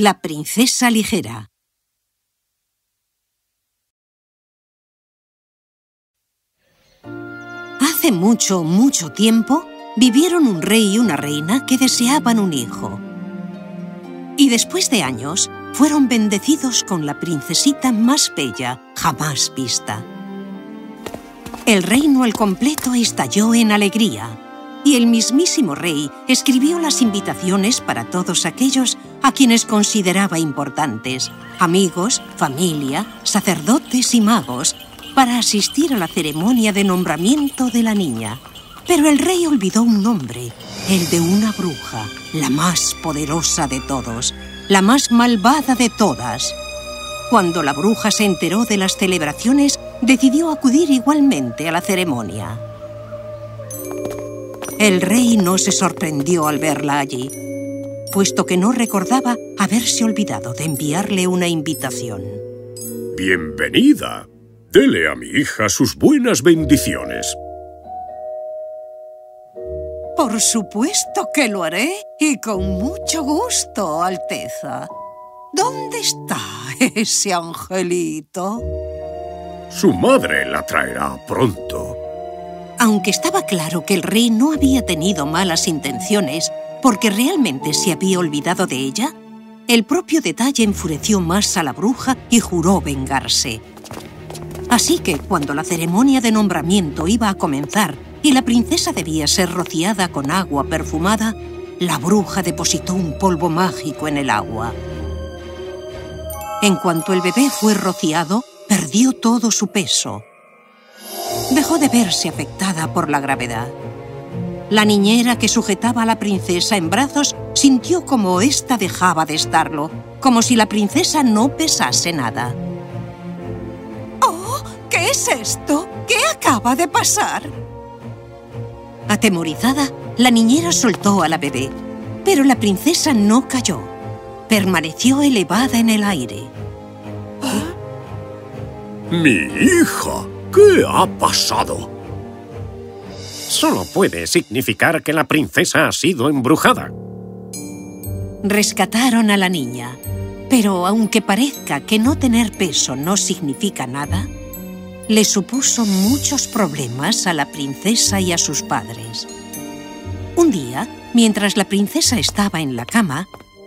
La princesa ligera Hace mucho, mucho tiempo, vivieron un rey y una reina que deseaban un hijo. Y después de años, fueron bendecidos con la princesita más bella jamás vista. El reino al completo estalló en alegría y el mismísimo rey escribió las invitaciones para todos aquellos a quienes consideraba importantes, amigos, familia, sacerdotes y magos, para asistir a la ceremonia de nombramiento de la niña. Pero el rey olvidó un nombre, el de una bruja, la más poderosa de todos, la más malvada de todas. Cuando la bruja se enteró de las celebraciones, decidió acudir igualmente a la ceremonia. El rey no se sorprendió al verla allí, puesto que no recordaba haberse olvidado de enviarle una invitación. Bienvenida. Dele a mi hija sus buenas bendiciones. Por supuesto que lo haré y con mucho gusto, Alteza. ¿Dónde está ese angelito? Su madre la traerá pronto. Aunque estaba claro que el rey no había tenido malas intenciones porque realmente se había olvidado de ella, el propio detalle enfureció más a la bruja y juró vengarse. Así que, cuando la ceremonia de nombramiento iba a comenzar y la princesa debía ser rociada con agua perfumada, la bruja depositó un polvo mágico en el agua. En cuanto el bebé fue rociado, perdió todo su peso. Dejó de verse afectada por la gravedad. La niñera que sujetaba a la princesa en brazos sintió como ésta dejaba de estarlo, como si la princesa no pesase nada. ¿Qué es esto? ¿Qué acaba de pasar? Atemorizada, la niñera soltó a la bebé, pero la princesa no cayó. Permaneció elevada en el aire. ¡Mi hija! ¿Qué ha pasado? Solo puede significar que la princesa ha sido embrujada. Rescataron a la niña, pero aunque parezca que no tener peso no significa nada, le supuso muchos problemas a la princesa y a sus padres. Un día, mientras la princesa estaba en la cama,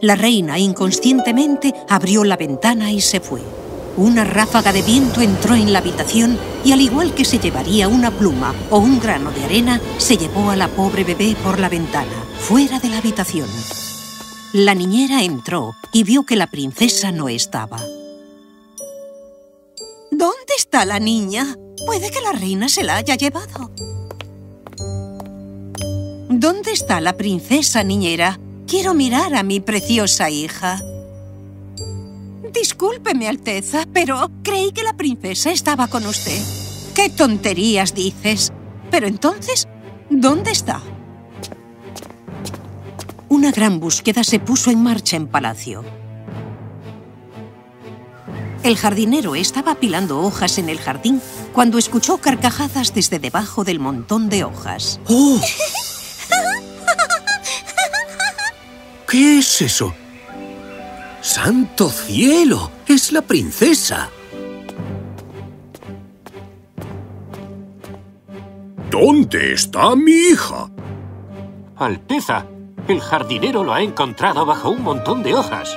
la reina inconscientemente abrió la ventana y se fue. Una ráfaga de viento entró en la habitación y al igual que se llevaría una pluma o un grano de arena, se llevó a la pobre bebé por la ventana, fuera de la habitación. La niñera entró y vio que la princesa no estaba. ¿Dónde está la niña? Puede que la reina se la haya llevado. ¿Dónde está la princesa niñera? Quiero mirar a mi preciosa hija. Discúlpeme, Alteza, pero creí que la princesa estaba con usted. ¡Qué tonterías dices! Pero entonces, ¿dónde está? Una gran búsqueda se puso en marcha en palacio. El jardinero estaba apilando hojas en el jardín cuando escuchó carcajadas desde debajo del montón de hojas. ¡Oh! ¿Qué es eso? ¡Santo cielo! ¡Es la princesa! ¿Dónde está mi hija? Alteza, el jardinero lo ha encontrado bajo un montón de hojas.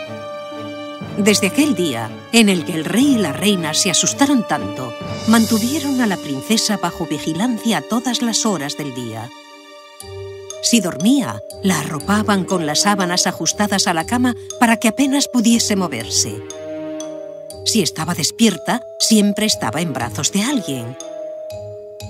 Desde aquel día, en el que el rey y la reina se asustaron tanto, mantuvieron a la princesa bajo vigilancia a todas las horas del día. Si dormía, la arropaban con las sábanas ajustadas a la cama para que apenas pudiese moverse. Si estaba despierta, siempre estaba en brazos de alguien.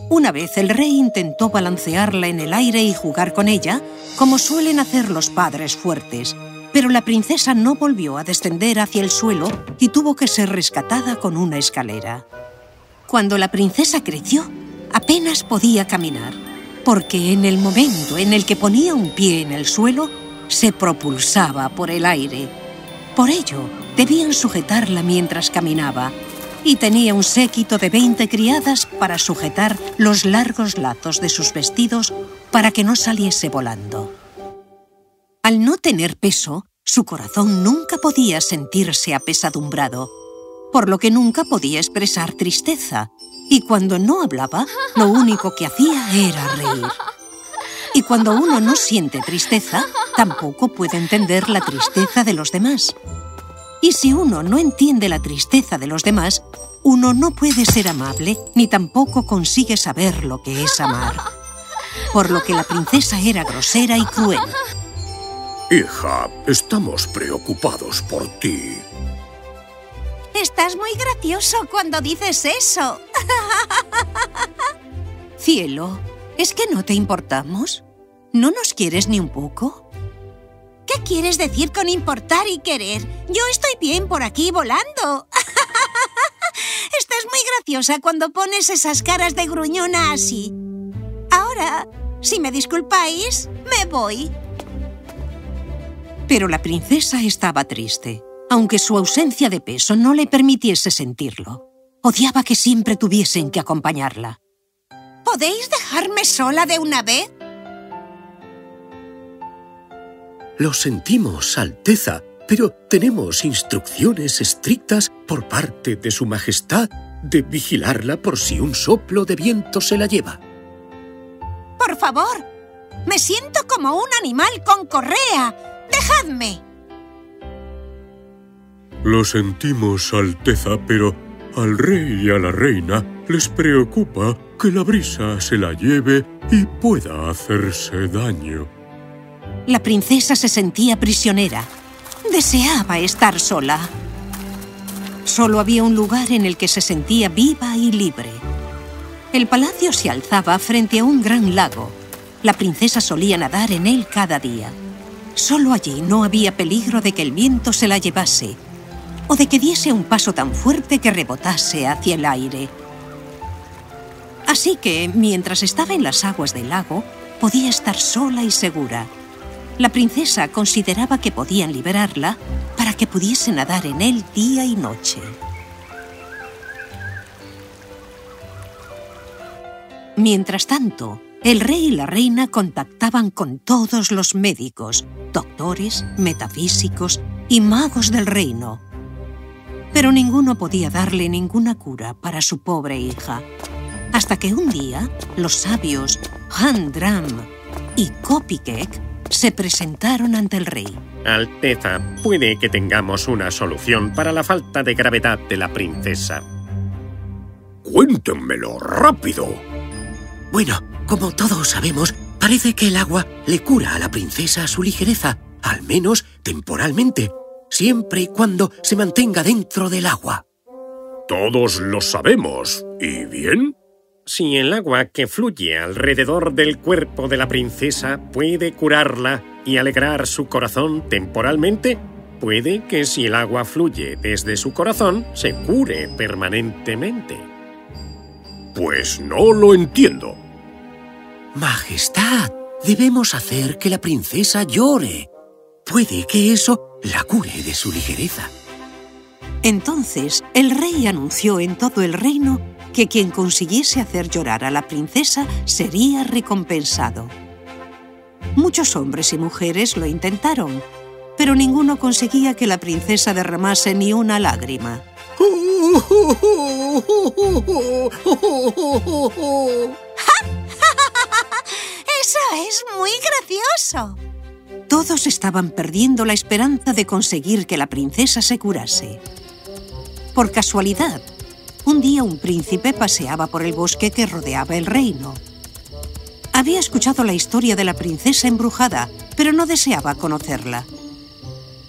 Una vez el rey intentó balancearla en el aire y jugar con ella, como suelen hacer los padres fuertes, pero la princesa no volvió a descender hacia el suelo y tuvo que ser rescatada con una escalera. Cuando la princesa creció, apenas podía caminar, porque en el momento en el que ponía un pie en el suelo, se propulsaba por el aire. Por ello, debían sujetarla mientras caminaba, y tenía un séquito de 20 criadas para sujetar los largos lazos de sus vestidos para que no saliese volando. Al no tener peso, Su corazón nunca podía sentirse apesadumbrado, por lo que nunca podía expresar tristeza, y cuando no hablaba, lo único que hacía era reír. Y cuando uno no siente tristeza, tampoco puede entender la tristeza de los demás. Y si uno no entiende la tristeza de los demás, uno no puede ser amable ni tampoco consigue saber lo que es amar. Por lo que la princesa era grosera y cruel. Hija, estamos preocupados por ti. Estás muy gracioso cuando dices eso. Cielo, ¿es que no te importamos? ¿No nos quieres ni un poco? ¿Qué quieres decir con importar y querer? Yo estoy bien por aquí volando. Estás muy graciosa cuando pones esas caras de gruñona así. Ahora, si me disculpáis, me voy. Pero la princesa estaba triste, aunque su ausencia de peso no le permitiese sentirlo. Odiaba que siempre tuviesen que acompañarla. ¿Podéis dejarme sola de una vez? Lo sentimos, Alteza, pero tenemos instrucciones estrictas por parte de Su Majestad de vigilarla por si un soplo de viento se la lleva. Por favor, me siento como un animal con correa. ¡Dejadme! Lo sentimos, Alteza, pero al rey y a la reina les preocupa que la brisa se la lleve y pueda hacerse daño. La princesa se sentía prisionera. Deseaba estar sola. Solo había un lugar en el que se sentía viva y libre. El palacio se alzaba frente a un gran lago. La princesa solía nadar en él cada día. Solo allí no había peligro de que el viento se la llevase o de que diese un paso tan fuerte que rebotase hacia el aire. Así que, mientras estaba en las aguas del lago, podía estar sola y segura. La princesa consideraba que podían liberarla para que pudiese nadar en él día y noche. Mientras tanto, el rey y la reina contactaban con todos los médicos, doctores, metafísicos y magos del reino. Pero ninguno podía darle ninguna cura para su pobre hija. Hasta que un día, los sabios Han Dram y Kopikek se presentaron ante el rey. Alteza, puede que tengamos una solución para la falta de gravedad de la princesa. Cuéntenmelo rápido. Bueno, como todos sabemos, parece que el agua le cura a la princesa su ligereza, al menos temporalmente, siempre y cuando se mantenga dentro del agua. Todos lo sabemos. ¿Y bien? Si el agua que fluye alrededor del cuerpo de la princesa puede curarla y alegrar su corazón temporalmente, puede que si el agua fluye desde su corazón, se cure permanentemente. Pues no lo entiendo. Majestad, debemos hacer que la princesa llore. Puede que eso la cure de su ligereza. Entonces, el rey anunció en todo el reino que quien consiguiese hacer llorar a la princesa sería recompensado. Muchos hombres y mujeres lo intentaron, pero ninguno conseguía que la princesa derramase ni una lágrima. ¡Eso es muy gracioso! Todos estaban perdiendo la esperanza de conseguir que la princesa se curase. Por casualidad, un día un príncipe paseaba por el bosque que rodeaba el reino. Había escuchado la historia de la princesa embrujada, pero no deseaba conocerla.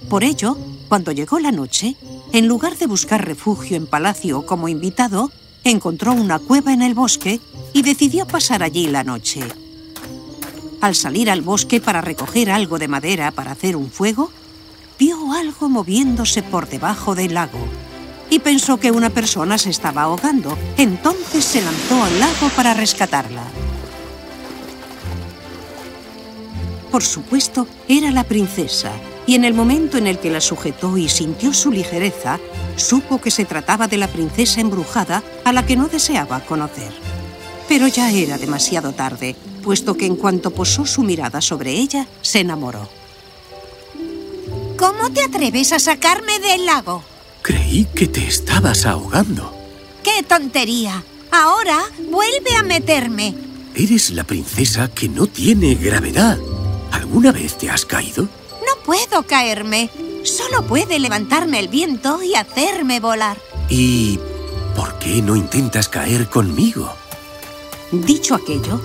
Por ello, cuando llegó la noche, en lugar de buscar refugio en palacio como invitado, encontró una cueva en el bosque y decidió pasar allí la noche. Al salir al bosque para recoger algo de madera para hacer un fuego, vio algo moviéndose por debajo del lago y pensó que una persona se estaba ahogando. Entonces se lanzó al lago para rescatarla. Por supuesto, era la princesa, y en el momento en el que la sujetó y sintió su ligereza, supo que se trataba de la princesa embrujada a la que no deseaba conocer. Pero ya era demasiado tarde, puesto que en cuanto posó su mirada sobre ella, se enamoró. ¿Cómo te atreves a sacarme del lago? Creí que te estabas ahogando. ¡Qué tontería! Ahora vuelve a meterme. Eres la princesa que no tiene gravedad. ¿Alguna vez te has caído? No puedo caerme. Solo puede levantarme el viento y hacerme volar. ¿Y por qué no intentas caer conmigo? Dicho aquello,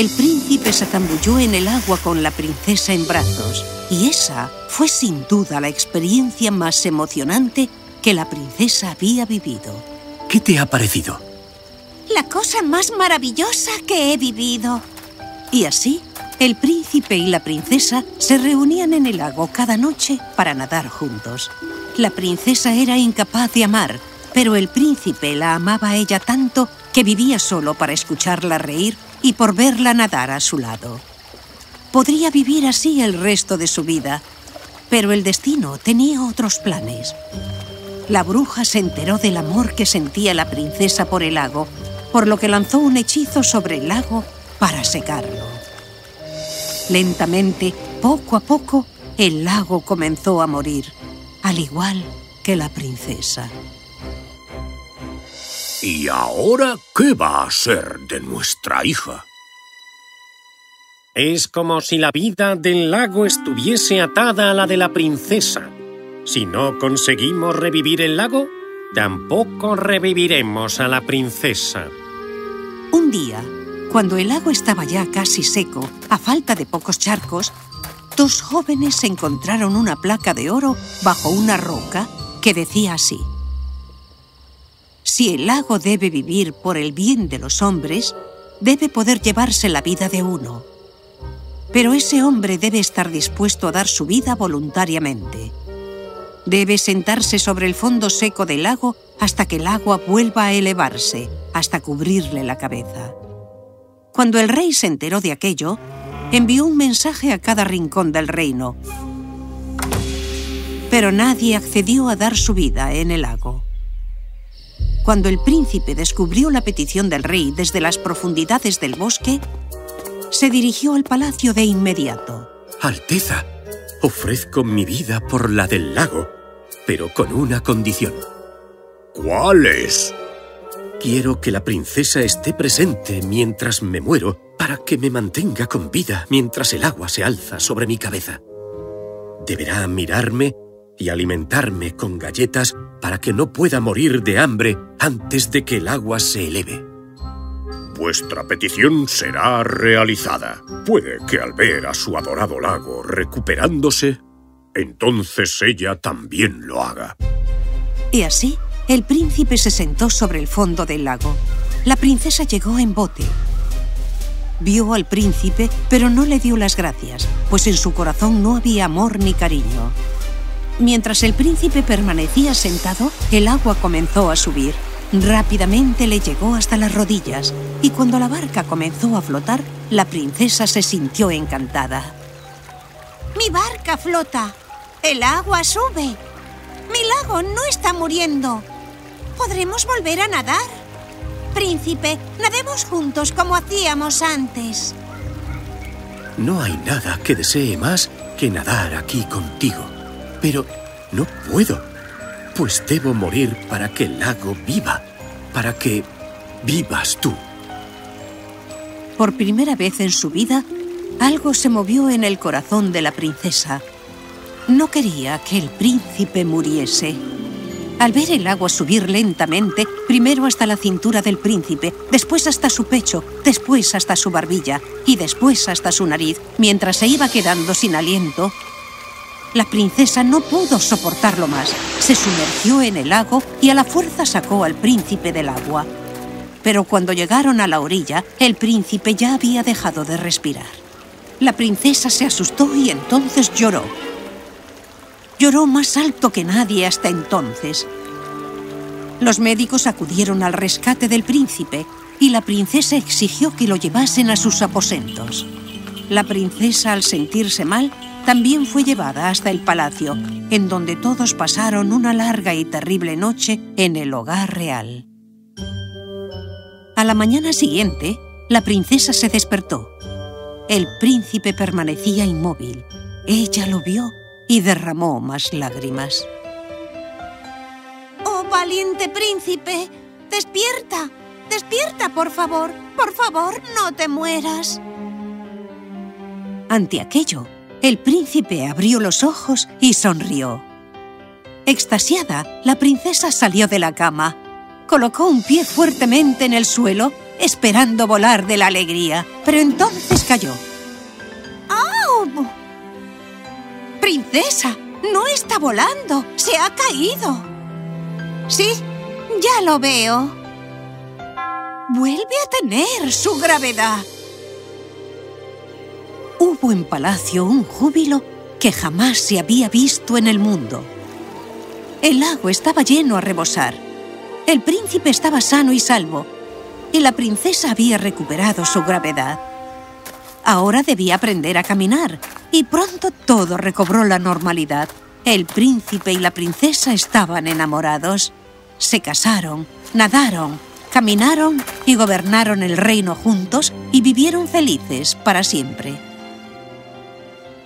el príncipe se zambulló en el agua con la princesa en brazos. Y esa fue sin duda la experiencia más emocionante que la princesa había vivido. ¿Qué te ha parecido? La cosa más maravillosa que he vivido. Y así, el príncipe y la princesa se reunían en el lago cada noche para nadar juntos. La princesa era incapaz de amar, pero el príncipe la amaba a ella tanto que vivía solo para escucharla reír y por verla nadar a su lado. Podría vivir así el resto de su vida, pero el destino tenía otros planes. La bruja se enteró del amor que sentía la princesa por el lago, por lo que lanzó un hechizo sobre el lago para secarlo. Lentamente, poco a poco, el lago comenzó a morir, al igual que la princesa. ¿Y ahora qué va a ser de nuestra hija? Es como si la vida del lago estuviese atada a la de la princesa. Si no conseguimos revivir el lago, tampoco reviviremos a la princesa. Un día, cuando el lago estaba ya casi seco, a falta de pocos charcos, dos jóvenes encontraron una placa de oro bajo una roca que decía así. Si el lago debe vivir por el bien de los hombres, debe poder llevarse la vida de uno. Pero ese hombre debe estar dispuesto a dar su vida voluntariamente. Debe sentarse sobre el fondo seco del lago hasta que el agua vuelva a elevarse, hasta cubrirle la cabeza. Cuando el rey se enteró de aquello, envió un mensaje a cada rincón del reino. Pero nadie accedió a dar su vida en el lago. Cuando el príncipe descubrió la petición del rey desde las profundidades del bosque, se dirigió al palacio de inmediato. Alteza, ofrezco mi vida por la del lago, pero con una condición. ¿Cuál es? Quiero que la princesa esté presente mientras me muero para que me mantenga con vida mientras el agua se alza sobre mi cabeza. Deberá mirarme y alimentarme con galletas para que no pueda morir de hambre antes de que el agua se eleve. Vuestra petición será realizada. Puede que al ver a su adorado lago recuperándose, entonces ella también lo haga. Y así, el príncipe se sentó sobre el fondo del lago. La princesa llegó en bote. Vio al príncipe, pero no le dio las gracias, pues en su corazón no había amor ni cariño. Mientras el príncipe permanecía sentado, el agua comenzó a subir. Rápidamente le llegó hasta las rodillas y cuando la barca comenzó a flotar, la princesa se sintió encantada. ¡Mi barca flota! ¡El agua sube! ¡Mi lago no está muriendo! ¿Podremos volver a nadar? Príncipe, nademos juntos como hacíamos antes. No hay nada que desee más que nadar aquí contigo. Pero no puedo, pues debo morir para que el lago viva, para que vivas tú. Por primera vez en su vida, algo se movió en el corazón de la princesa. No quería que el príncipe muriese. Al ver el agua subir lentamente, primero hasta la cintura del príncipe, después hasta su pecho, después hasta su barbilla y después hasta su nariz, mientras se iba quedando sin aliento, la princesa no pudo soportarlo más. Se sumergió en el lago y a la fuerza sacó al príncipe del agua. Pero cuando llegaron a la orilla, el príncipe ya había dejado de respirar. La princesa se asustó y entonces lloró. Lloró más alto que nadie hasta entonces. Los médicos acudieron al rescate del príncipe y la princesa exigió que lo llevasen a sus aposentos. La princesa, al sentirse mal, también fue llevada hasta el palacio, en donde todos pasaron una larga y terrible noche en el hogar real. A la mañana siguiente, la princesa se despertó. El príncipe permanecía inmóvil. Ella lo vio y derramó más lágrimas. ¡Oh, valiente príncipe! ¡Despierta! ¡Despierta, por favor! ¡Por favor, no te mueras! Ante aquello, el príncipe abrió los ojos y sonrió. Extasiada, la princesa salió de la cama, colocó un pie fuertemente en el suelo, esperando volar de la alegría, pero entonces cayó. ¡Au! ¡Princesa! No está volando, se ha caído. Sí, ya lo veo. Vuelve a tener su gravedad. Hubo en palacio un júbilo que jamás se había visto en el mundo. El lago estaba lleno a rebosar. El príncipe estaba sano y salvo, y la princesa había recuperado su gravedad. Ahora debía aprender a caminar, y pronto todo recobró la normalidad. El príncipe y la princesa estaban enamorados. Se casaron, nadaron, caminaron y gobernaron el reino juntos y vivieron felices para siempre.